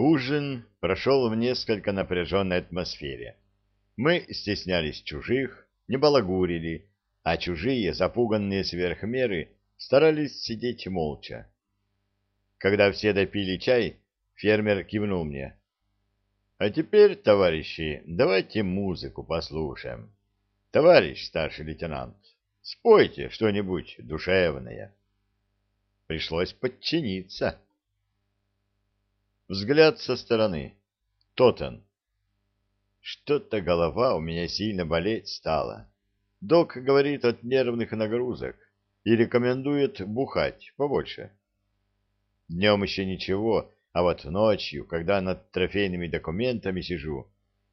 Ужин прошел в несколько напряженной атмосфере. Мы стеснялись чужих, не балагурили, а чужие, запуганные сверх меры, старались сидеть молча. Когда все допили чай, фермер кивнул мне. — А теперь, товарищи, давайте музыку послушаем. Товарищ старший лейтенант, спойте что-нибудь душевное. Пришлось подчиниться. Взгляд со стороны. Тотен. Что-то голова у меня сильно болеть стала. Док говорит от нервных нагрузок и рекомендует бухать побольше. Днем еще ничего, а вот ночью, когда над трофейными документами сижу,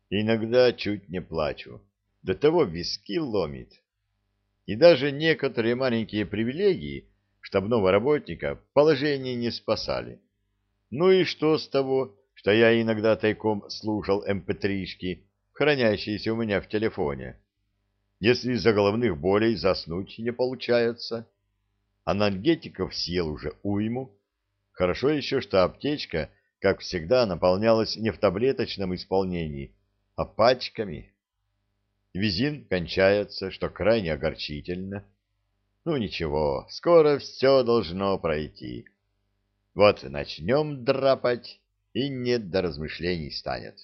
иногда чуть не плачу. До того виски ломит. И даже некоторые маленькие привилегии штабного работника положение не спасали. Ну и что с того, что я иногда тайком слушал mp3-шки, эм хранящиеся у меня в телефоне? Если из-за головных болей заснуть не получается. Анальгетиков съел уже уйму. Хорошо еще, что аптечка, как всегда, наполнялась не в таблеточном исполнении, а пачками. Визин кончается, что крайне огорчительно. Ну ничего, скоро все должно пройти. Вот начнем драпать, и нет до размышлений станет.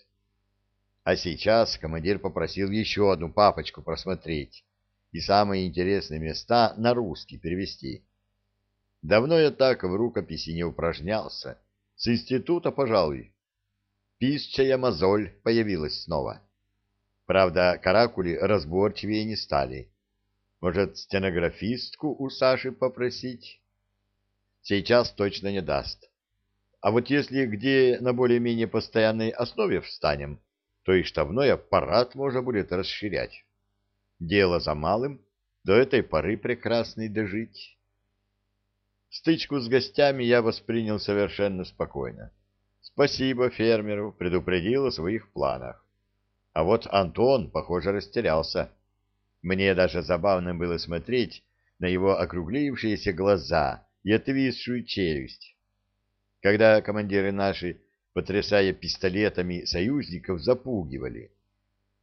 А сейчас командир попросил еще одну папочку просмотреть и самые интересные места на русский перевести. Давно я так в рукописи не упражнялся. С института, пожалуй. Писчая мозоль появилась снова. Правда, каракули разборчивее не стали. Может, стенографистку у Саши попросить? Сейчас точно не даст. А вот если где на более-менее постоянной основе встанем, то и штабной аппарат можно будет расширять. Дело за малым, до этой поры прекрасный дожить. Стычку с гостями я воспринял совершенно спокойно. Спасибо фермеру, предупредил о своих планах. А вот Антон, похоже, растерялся. Мне даже забавно было смотреть на его округлившиеся глаза и отвисшую челюсть. Когда командиры наши, потрясая пистолетами союзников, запугивали.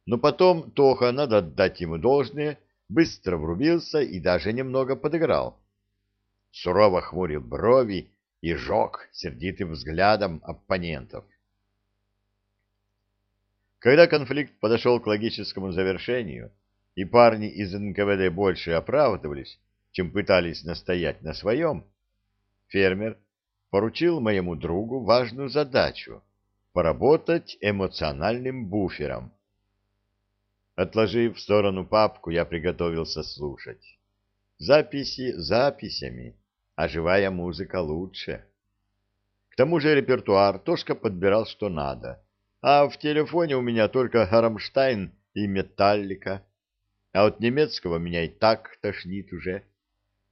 Но потом Тоха, надо отдать ему должное, быстро врубился и даже немного подыграл. Сурово хмурил брови и жег сердитым взглядом оппонентов. Когда конфликт подошел к логическому завершению, и парни из НКВД больше оправдывались, чем пытались настоять на своем, фермер поручил моему другу важную задачу — поработать эмоциональным буфером. Отложив в сторону папку, я приготовился слушать. Записи записями, а живая музыка лучше. К тому же репертуар Тошка подбирал что надо, а в телефоне у меня только Рамштайн и Металлика, а от немецкого меня и так тошнит уже.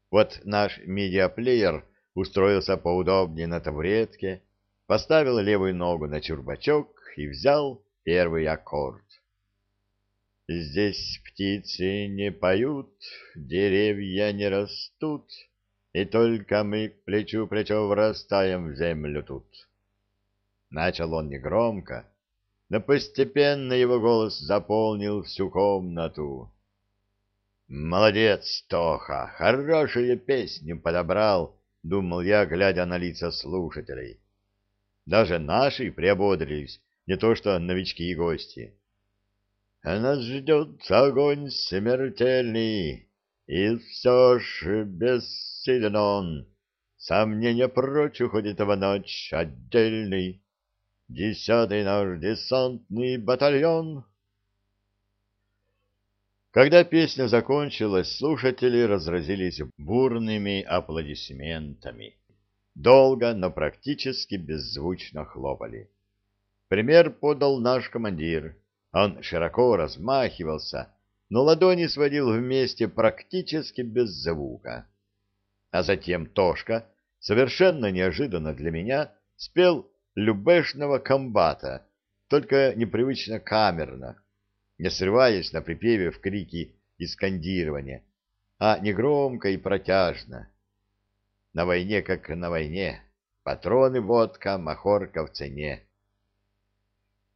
Вот наш медиаплеер устроился поудобнее на табуретке, поставил левую ногу на чурбачок и взял первый аккорд. Здесь птицы не поют, деревья не растут, и только мы плечу плечо врастаем в землю тут. Начал он негромко, но постепенно его голос заполнил всю комнату. «Молодец, Тоха, хорошую песню подобрал», — думал я, глядя на лица слушателей. Даже наши приободрились, не то что новички и гости. «Нас ждет огонь смертельный, и все ж бессилен он. Сомнения прочь уходит в ночь отдельный. Десятый наш десантный батальон». Когда песня закончилась, слушатели разразились бурными аплодисментами. Долго, но практически беззвучно хлопали. Пример подал наш командир. Он широко размахивался, но ладони сводил вместе практически без звука. А затем Тошка, совершенно неожиданно для меня, спел любешного комбата, только непривычно камерно, не срываясь на припеве в крики и скандирование, а негромко и протяжно. На войне, как на войне, патроны, водка, махорка в цене.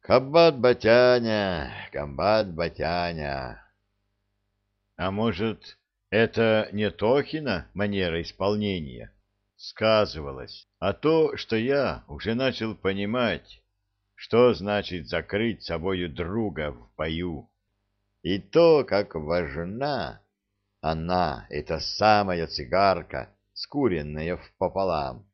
Комбат Батяня, комбат Батяня. А может, это не Тохина манера исполнения? Сказывалось, а то, что я уже начал понимать, что значит закрыть собою друга в бою. И то, как важна она, эта самая цигарка, скуренная пополам.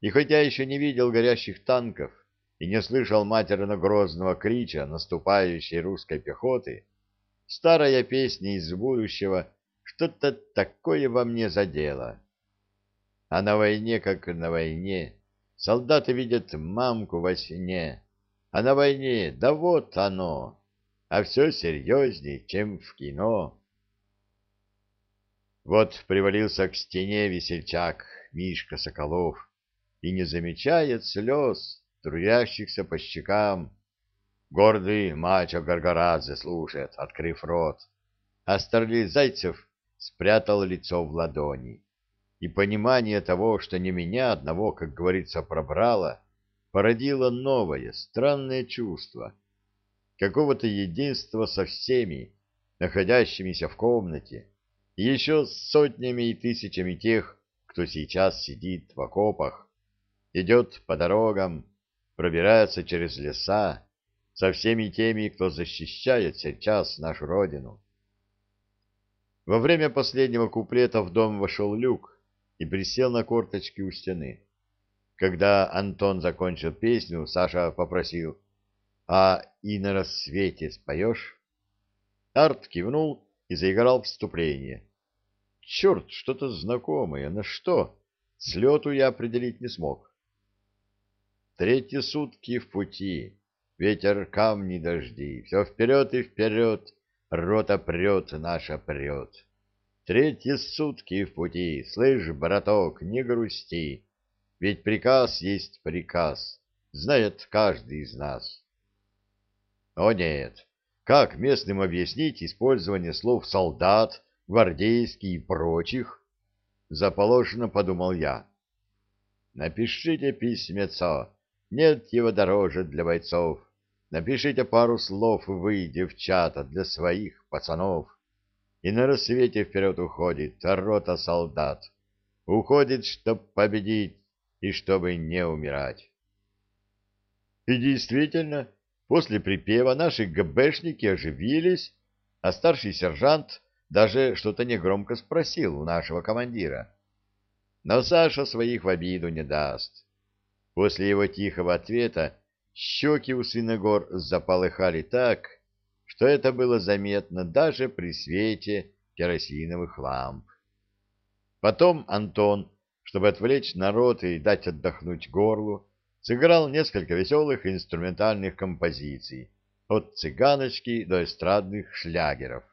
И хотя еще не видел горящих танков, и не слышал матерно-грозного крича наступающей русской пехоты, старая песня из будущего что-то такое во мне задела. А на войне, как на войне, солдаты видят мамку во сне, а на войне, да вот оно, а все серьезней, чем в кино. Вот привалился к стене весельчак Мишка Соколов и не замечает слез, струящихся по щекам. Гордый мачо Гаргарадзе слушает, открыв рот, а Старлей Зайцев спрятал лицо в ладони. И понимание того, что не меня одного, как говорится, пробрало, породило новое, странное чувство. Какого-то единства со всеми, находящимися в комнате, и еще с сотнями и тысячами тех, кто сейчас сидит в окопах, идет по дорогам, пробирается через леса со всеми теми, кто защищает сейчас нашу родину. Во время последнего куплета в дом вошел Люк и присел на корточки у стены. Когда Антон закончил песню, Саша попросил, «А и на рассвете споешь?» Арт кивнул и заиграл вступление. «Черт, что-то знакомое, на что?» Слету я определить не смог. Третьи сутки в пути, ветер, камни, дожди, все вперед и вперед, рота прет, наша прет. Третьи сутки в пути, слышь, браток, не грусти, ведь приказ есть приказ, знает каждый из нас. О нет, как местным объяснить использование слов «солдат», «гвардейский» и прочих? Заположено, подумал я. Напишите письмецо нет его дороже для бойцов. Напишите пару слов вы, девчата, для своих пацанов. И на рассвете вперед уходит рота солдат. Уходит, чтоб победить и чтобы не умирать. И действительно, после припева наши ГБшники оживились, а старший сержант даже что-то негромко спросил у нашего командира. Но Саша своих в обиду не даст. После его тихого ответа щеки у свиногор заполыхали так, что это было заметно даже при свете керосиновых ламп. Потом Антон, чтобы отвлечь народ и дать отдохнуть горлу, сыграл несколько веселых инструментальных композиций, от цыганочки до эстрадных шлягеров.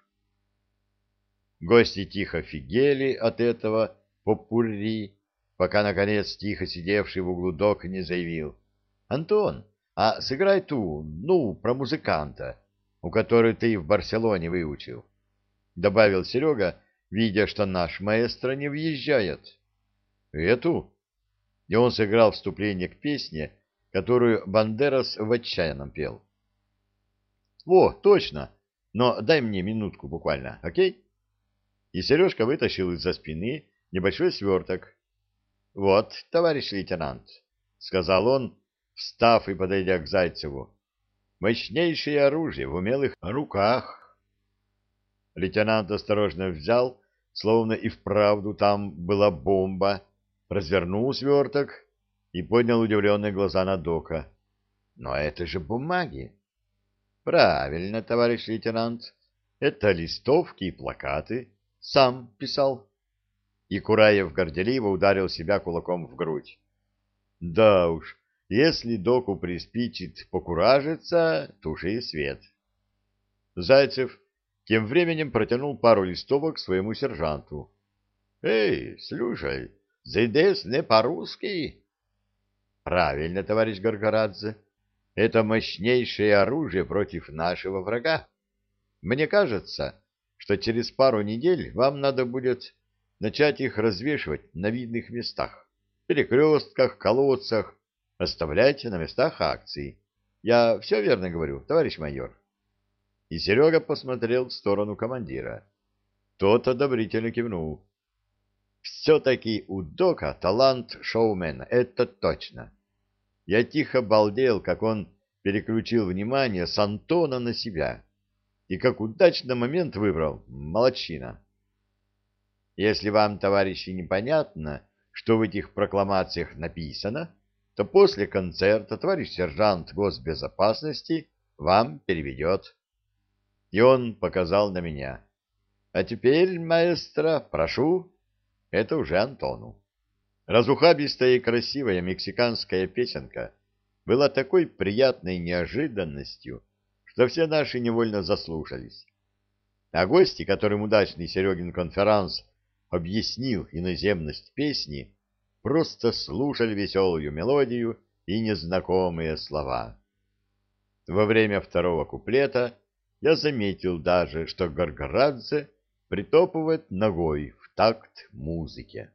Гости тихо фигели от этого попурри, пока, наконец, тихо сидевший в углу док не заявил. — Антон, а сыграй ту, ну, про музыканта, у которой ты в Барселоне выучил. Добавил Серега, видя, что наш маэстро не въезжает. — Эту? И он сыграл вступление к песне, которую Бандерас в отчаянном пел. — О, точно! Но дай мне минутку буквально, окей? И Сережка вытащил из-за спины небольшой сверток, — Вот, товарищ лейтенант, — сказал он, встав и подойдя к Зайцеву, — мощнейшее оружие в умелых руках. Лейтенант осторожно взял, словно и вправду там была бомба, развернул сверток и поднял удивленные глаза на Дока. — Но это же бумаги. — Правильно, товарищ лейтенант, это листовки и плакаты. Сам писал. И Кураев горделиво ударил себя кулаком в грудь. Да уж, если доку приспичит покуражиться, туши свет. Зайцев тем временем протянул пару листовок своему сержанту. — Эй, слушай, зайдес не по-русски? — Правильно, товарищ Горгорадзе. Это мощнейшее оружие против нашего врага. Мне кажется, что через пару недель вам надо будет начать их развешивать на видных местах, перекрестках, колодцах, оставлять на местах акций. Я все верно говорю, товарищ майор? И Серега посмотрел в сторону командира. Тот одобрительно кивнул. Все-таки у Дока талант шоумена, это точно. Я тихо балдел, как он переключил внимание с Антона на себя. И как удачно момент выбрал, молодчина. Если вам, товарищи, непонятно, что в этих прокламациях написано, то после концерта товарищ сержант госбезопасности вам переведет. И он показал на меня. А теперь, маэстро, прошу. Это уже Антону. Разухабистая и красивая мексиканская песенка была такой приятной неожиданностью, что все наши невольно заслушались. А гости, которым удачный Серегин конферанс объяснил иноземность песни, просто слушали веселую мелодию и незнакомые слова. Во время второго куплета я заметил даже, что Горгорадзе притопывает ногой такт музыке.